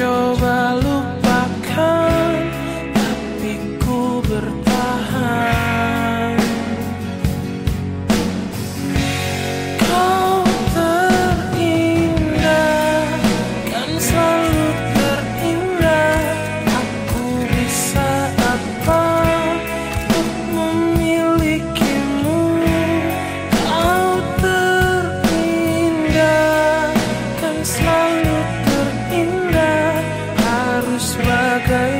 over. bagai